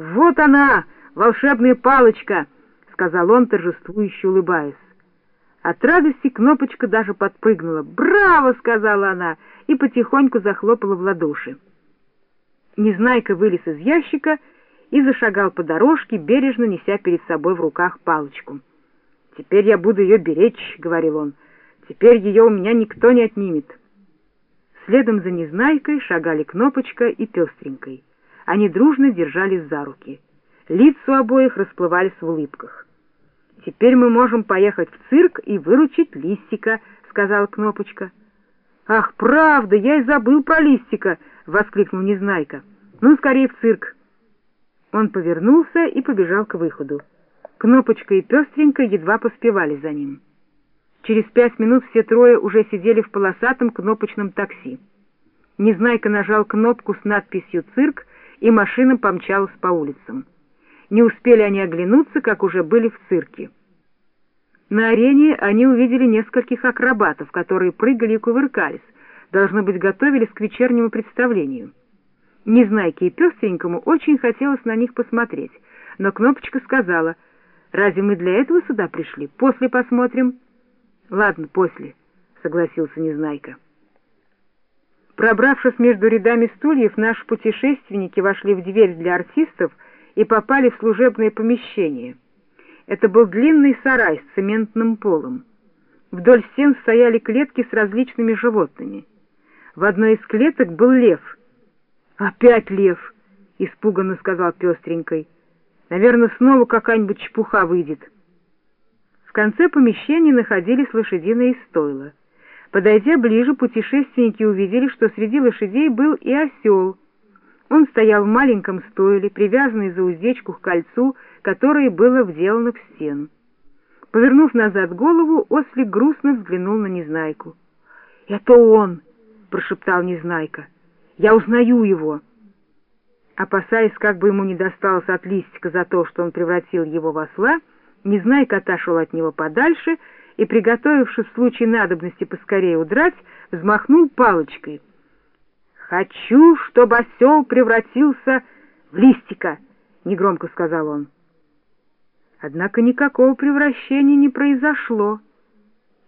«Вот она, волшебная палочка!» — сказал он, торжествующе улыбаясь. От радости кнопочка даже подпрыгнула. «Браво!» — сказала она и потихоньку захлопала в ладоши. Незнайка вылез из ящика и зашагал по дорожке, бережно неся перед собой в руках палочку. «Теперь я буду ее беречь», — говорил он. «Теперь ее у меня никто не отнимет». Следом за Незнайкой шагали Кнопочка и Пестренькой. Они дружно держались за руки. Лица обоих расплывались в улыбках. «Теперь мы можем поехать в цирк и выручить Листика», — сказала Кнопочка. «Ах, правда, я и забыл про Листика!» — воскликнул Незнайка. «Ну, скорее в цирк!» Он повернулся и побежал к выходу. Кнопочка и Пестренька едва поспевали за ним. Через пять минут все трое уже сидели в полосатом кнопочном такси. Незнайка нажал кнопку с надписью «Цирк», и машина помчалась по улицам. Не успели они оглянуться, как уже были в цирке. На арене они увидели нескольких акробатов, которые прыгали и кувыркались, должно быть, готовились к вечернему представлению. Незнайке и Пестренькому очень хотелось на них посмотреть, но Кнопочка сказала, «Разве мы для этого сюда пришли? После посмотрим». «Ладно, после», — согласился Незнайка. Пробравшись между рядами стульев, наши путешественники вошли в дверь для артистов и попали в служебное помещение. Это был длинный сарай с цементным полом. Вдоль стен стояли клетки с различными животными. В одной из клеток был лев. «Опять лев!» — испуганно сказал пестренькой. «Наверное, снова какая-нибудь чепуха выйдет». В конце помещения находились лошадиные стойла. Подойдя ближе, путешественники увидели, что среди лошадей был и осел. Он стоял в маленьком стойле, привязанный за уздечку к кольцу, которое было вделано в стену. Повернув назад голову, ослик грустно взглянул на Незнайку. — Это он! — прошептал Незнайка. — Я узнаю его! Опасаясь, как бы ему не досталось от листика за то, что он превратил его в осла, Незнайка отошел от него подальше — и, приготовившись в случае надобности поскорее удрать, взмахнул палочкой. «Хочу, чтобы осел превратился в листика!» — негромко сказал он. Однако никакого превращения не произошло.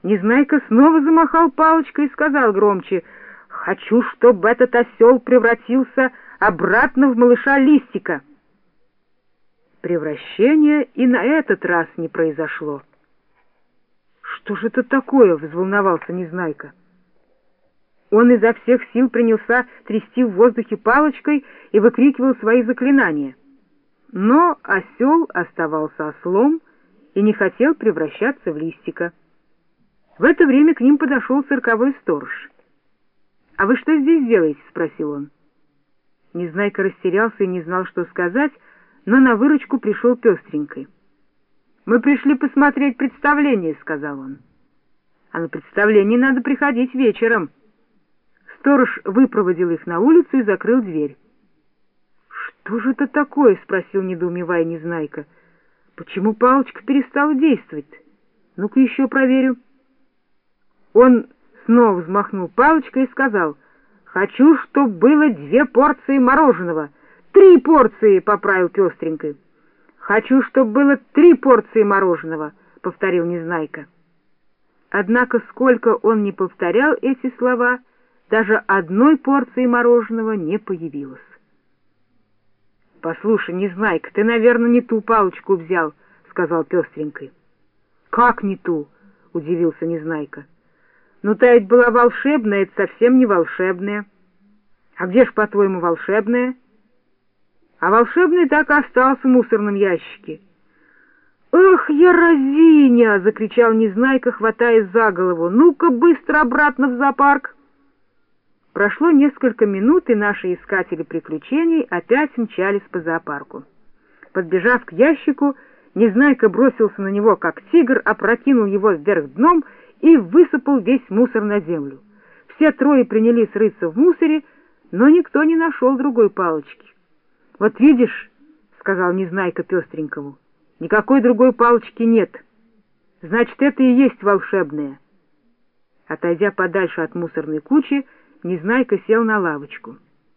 Незнайка снова замахал палочкой и сказал громче, «Хочу, чтобы этот осел превратился обратно в малыша листика». Превращение и на этот раз не произошло. «Что же это такое?» — взволновался Незнайка. Он изо всех сил принялся трясти в воздухе палочкой и выкрикивал свои заклинания. Но осел оставался ослом и не хотел превращаться в листика. В это время к ним подошел цирковой сторож. «А вы что здесь делаете?» — спросил он. Незнайка растерялся и не знал, что сказать, но на выручку пришел пестренькой. «Мы пришли посмотреть представление», — сказал он. «А на представление надо приходить вечером». Сторож выпроводил их на улицу и закрыл дверь. «Что же это такое?» — спросил, недоумевая Незнайка. «Почему палочка перестала действовать? Ну-ка еще проверю». Он снова взмахнул палочкой и сказал, «Хочу, чтобы было две порции мороженого». «Три порции!» — поправил пестренькой. «Хочу, чтобы было три порции мороженого», — повторил Незнайка. Однако, сколько он не повторял эти слова, даже одной порции мороженого не появилось. «Послушай, Незнайка, ты, наверное, не ту палочку взял», — сказал пестренькой. «Как не ту?» — удивился Незнайка. «Ну, та ведь была волшебная, это совсем не волшебная». «А где ж, по-твоему, волшебная?» А волшебный так и остался в мусорном ящике. «Эх, я разиня!» — закричал Незнайка, хватаясь за голову. «Ну-ка, быстро обратно в зоопарк!» Прошло несколько минут, и наши искатели приключений опять мчались по зоопарку. Подбежав к ящику, Незнайка бросился на него, как тигр, опрокинул его вверх дном и высыпал весь мусор на землю. Все трое принялись рыться в мусоре, но никто не нашел другой палочки. «Вот видишь», — сказал Незнайка пестренькому, — «никакой другой палочки нет. Значит, это и есть волшебное». Отойдя подальше от мусорной кучи, Незнайка сел на лавочку.